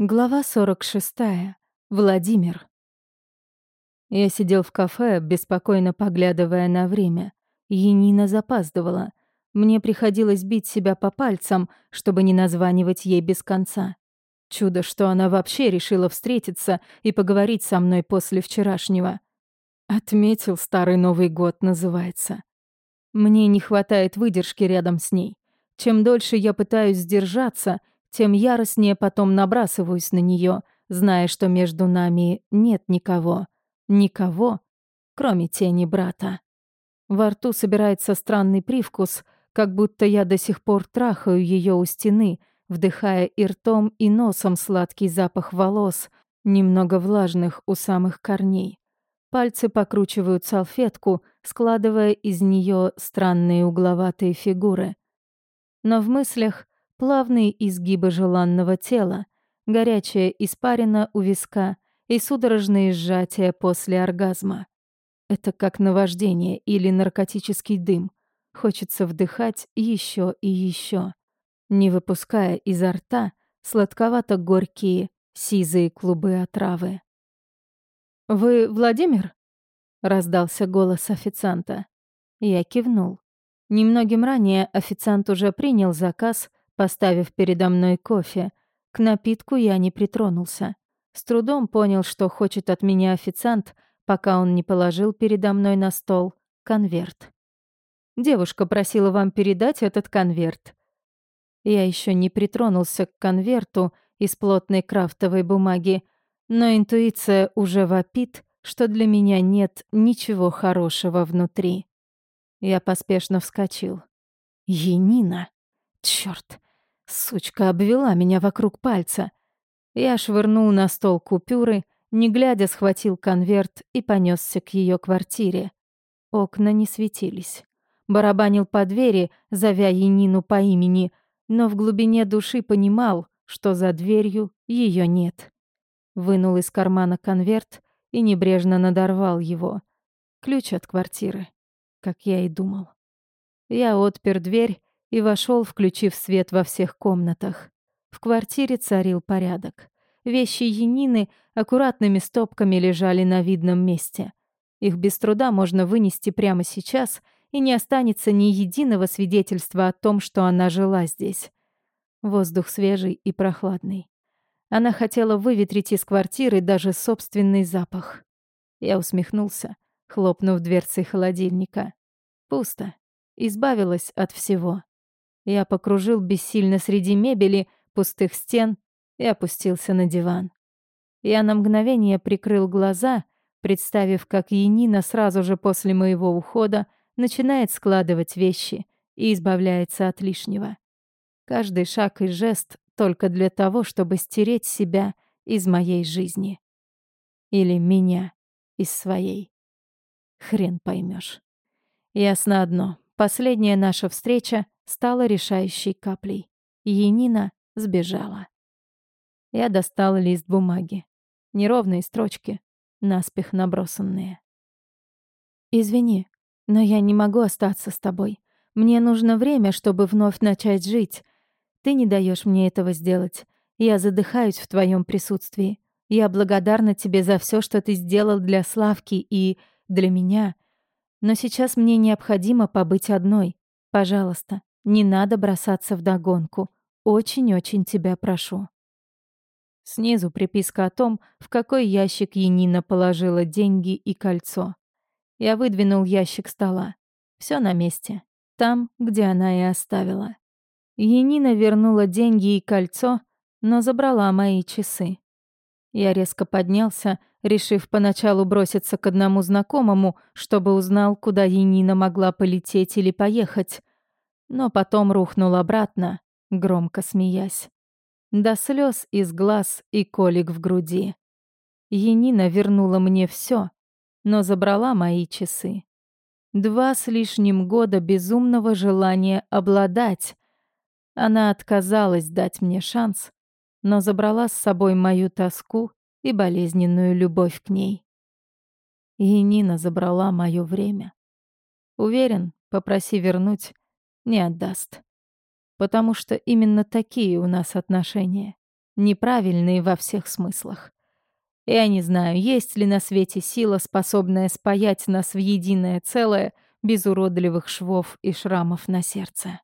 Глава 46. Владимир. Я сидел в кафе, беспокойно поглядывая на время. Енина запаздывала. Мне приходилось бить себя по пальцам, чтобы не названивать ей без конца. Чудо, что она вообще решила встретиться и поговорить со мной после вчерашнего. Отметил старый Новый год, называется. Мне не хватает выдержки рядом с ней. Чем дольше я пытаюсь сдержаться, тем яростнее потом набрасываюсь на нее, зная, что между нами нет никого. Никого, кроме тени брата. Во рту собирается странный привкус, как будто я до сих пор трахаю ее у стены, вдыхая и ртом, и носом сладкий запах волос, немного влажных у самых корней. Пальцы покручивают салфетку, складывая из нее странные угловатые фигуры. Но в мыслях плавные изгибы желанного тела, горячая испарина у виска и судорожные сжатия после оргазма. Это как наваждение или наркотический дым. Хочется вдыхать еще и еще, не выпуская изо рта сладковато-горькие сизые клубы отравы. «Вы Владимир?» — раздался голос официанта. Я кивнул. Немногим ранее официант уже принял заказ, поставив передо мной кофе. К напитку я не притронулся. С трудом понял, что хочет от меня официант, пока он не положил передо мной на стол конверт. «Девушка просила вам передать этот конверт». Я еще не притронулся к конверту из плотной крафтовой бумаги, но интуиция уже вопит, что для меня нет ничего хорошего внутри. Я поспешно вскочил. «Енина! Чёрт! Сучка обвела меня вокруг пальца. Я швырнул на стол купюры, не глядя схватил конверт и понесся к ее квартире. Окна не светились. Барабанил по двери, зовя Янину по имени, но в глубине души понимал, что за дверью ее нет. Вынул из кармана конверт и небрежно надорвал его. Ключ от квартиры, как я и думал. Я отпер дверь и вошел, включив свет во всех комнатах. В квартире царил порядок. Вещи Янины аккуратными стопками лежали на видном месте. Их без труда можно вынести прямо сейчас, и не останется ни единого свидетельства о том, что она жила здесь. Воздух свежий и прохладный. Она хотела выветрить из квартиры даже собственный запах. Я усмехнулся, хлопнув дверцей холодильника. Пусто. Избавилась от всего. Я покружил бессильно среди мебели, пустых стен и опустился на диван. Я на мгновение прикрыл глаза, представив, как Янина сразу же после моего ухода начинает складывать вещи и избавляется от лишнего. Каждый шаг и жест только для того, чтобы стереть себя из моей жизни. Или меня из своей. Хрен поймешь. Ясно одно. Последняя наша встреча стала решающей каплей. Енина сбежала. Я достал лист бумаги. Неровные строчки, наспех набросанные. «Извини, но я не могу остаться с тобой. Мне нужно время, чтобы вновь начать жить. Ты не даешь мне этого сделать. Я задыхаюсь в твоем присутствии. Я благодарна тебе за все, что ты сделал для Славки и для меня. Но сейчас мне необходимо побыть одной. Пожалуйста, не надо бросаться в догонку. Очень-очень тебя прошу. Снизу приписка о том, в какой ящик Енина положила деньги и кольцо. Я выдвинул ящик стола. Все на месте. Там, где она и оставила. Енина вернула деньги и кольцо, но забрала мои часы. Я резко поднялся, решив поначалу броситься к одному знакомому, чтобы узнал, куда Енина могла полететь или поехать но потом рухнул обратно, громко смеясь. До слез из глаз и колик в груди. Енина вернула мне все, но забрала мои часы. Два с лишним года безумного желания обладать. Она отказалась дать мне шанс, но забрала с собой мою тоску и болезненную любовь к ней. Енина забрала мое время. Уверен, попроси вернуть, не отдаст. Потому что именно такие у нас отношения. неправильный во всех смыслах. Я не знаю, есть ли на свете сила, способная спаять нас в единое целое, без уродливых швов и шрамов на сердце.